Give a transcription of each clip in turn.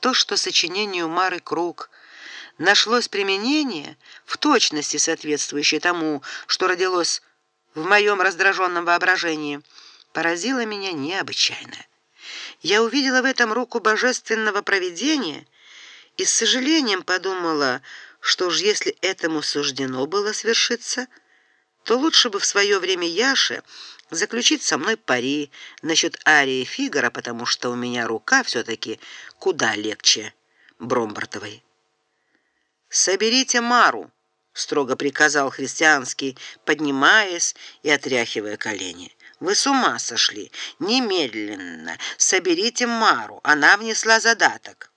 То, что сочинению Мары Круг нашлось применение, в точности соответствующее тому, что родилось в моем раздраженном воображении, поразило меня необычайно. Я увидела в этом руку божественного провидения и с сожалением подумала, что ж если этому суждено было свершиться, то лучше бы в свое время Яше заключить со мной пари насчет арии Фигара, потому что у меня рука все таки куда легче Бромбартовой. Соберите Мару, строго приказал христианский, поднимаясь и отряхивая колени. Вы с ума сошли? Немедленно соберите Мару, она внесла задаток.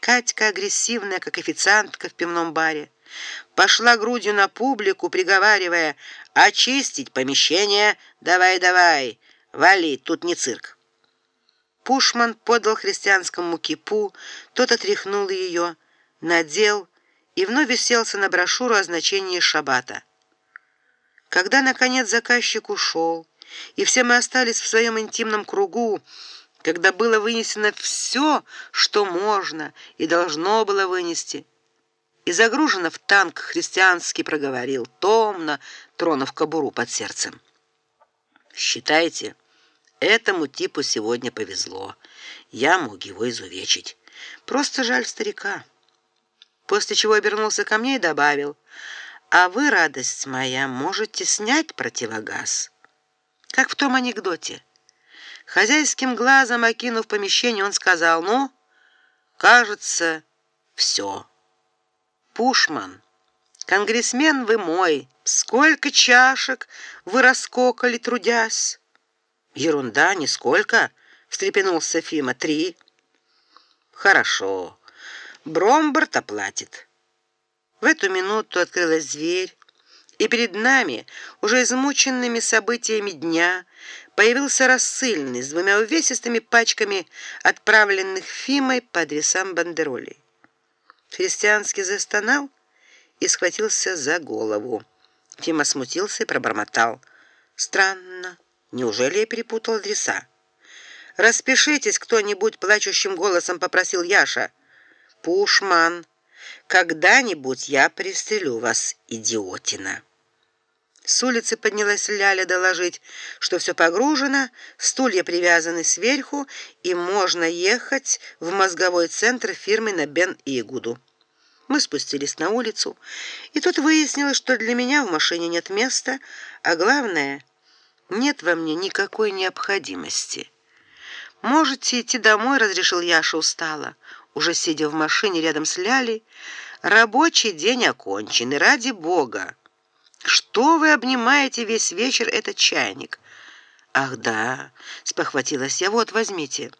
Катька агрессивная, как официантка в пивном баре, пошла грудью на публику, приговаривая: "Очистить помещение, давай, давай, вали, тут не цирк". Пушман подал христианскому кипу, тот отряхнул ее, надел и вновь уселся на брошюру о значении шаббата. Когда наконец заказчик ушел, и все мы остались в своем интимном кругу, когда было вынесено все, что можно и должно было вынести, и загружено в танк христианский проговорил томно, тронув кобуру под сердцем. Считайте, этому типу сегодня повезло. Я мог его изувечить. Просто жаль старика. После чего обернулся ко мне и добавил: "А вы, радость моя, можете снять противогаз". Как в том анекдоте. Хозяйским глазом окинув помещение, он сказал: "Ну, кажется, все. Пушман, конгрессмен вы мой. Сколько чашек вы раскокали трудясь?" Ерунда, нисколько, встрепенулся Фима. Три. Хорошо. Бромбард оплатит. В эту минуту открылась дверь, и перед нами, уже измученными событиями дня, появился рассыльный с двумя увесистыми пачками отправленных Фимой по адресам бандеролей. Христианский застонал и схватился за голову. Фима смутился и пробормотал: "Странно, неужели я перепутал адреса?" "Распишитесь кто-нибудь", плачущим голосом попросил Яша. Пушман, когда-нибудь я пристрелю вас, идиотина. С улицы поднялась Ляля доложить, что все погружено, стулья привязаны сверху и можно ехать в мозговой центр фирмы на Бен-Игуду. Мы спустились на улицу, и тут выяснилось, что для меня в машине нет места, а главное, нет во мне никакой необходимости. Можете идти домой, разрешил Яша устало уже сидя в машине рядом с Лялей, рабочий день окончен, и ради бога. Что вы обнимаете весь вечер этот чайник? Ах, да, спохватилась я. Вот, возьмите.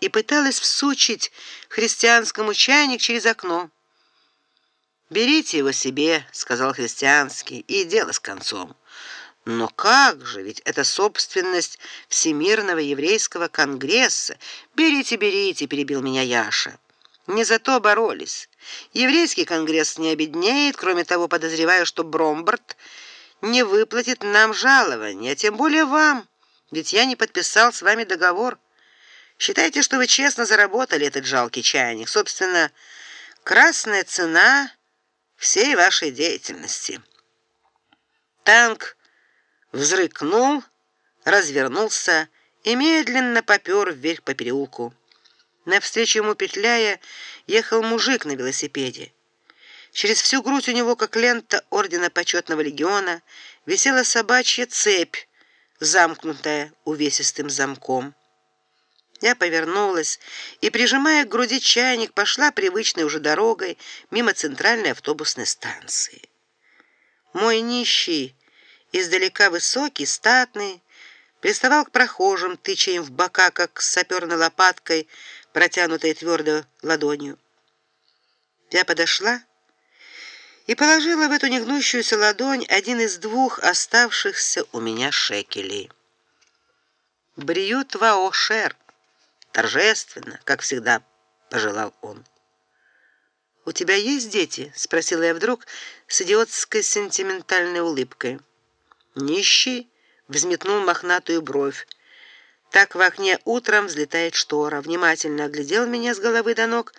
И пыталась всучить христианскому чайник через окно. Берите его себе, сказал христианский, и дело с концом. Но как же, ведь это собственность Всемирного еврейского конгресса. Берите, берите, перебил меня Яша. Не за то боролись. Еврейский конгресс не обеднеет, кроме того, подозреваю, что Бромбард не выплатит нам жалования, тем более вам, ведь я не подписал с вами договор. Считайте, что вы честно заработали этот жалкий чайник. Собственно, красная цена всей вашей деятельности. Танк взрыкнул, развернулся и медленно попёр вверх по переулку. Навстречу ему петляя ехал мужик на велосипеде. Через всю грудь у него, как лента ордена почетного легиона, висела собачья цепь, замкнутая увесистым замком. Я повернулась и, прижимая к груди чайник, пошла привычной уже дорогой мимо центральной автобусной станции. Мой нищий издалека высокий, статный, приставал к прохожим, тыча им в бока, как саперной лопаткой, протянутой твердой ладонью. Я подошла и положила в эту негнущуюся ладонь один из двух оставшихся у меня шекелей. Бриют ваошер, торжественно, как всегда, пожелал он. У тебя есть дети? спросила я вдруг с идиотской сентиментальной улыбкой. Нищий взметнул мохнатую бровь. Так в окне утром взлетает штора, внимательно оглядел меня с головы до ног